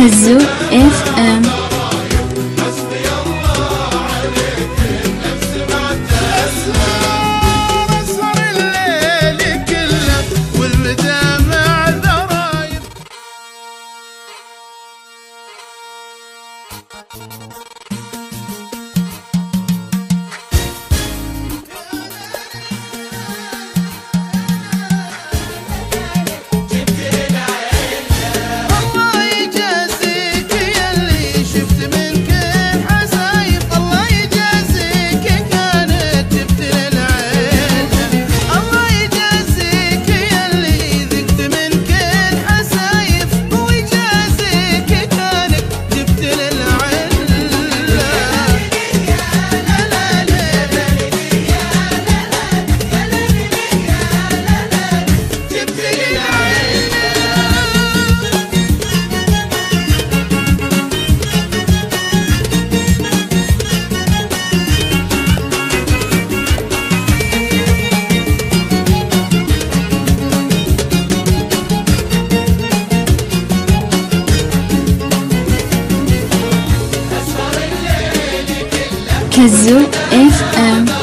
كزو اف ام. اسهر الليل كزو اف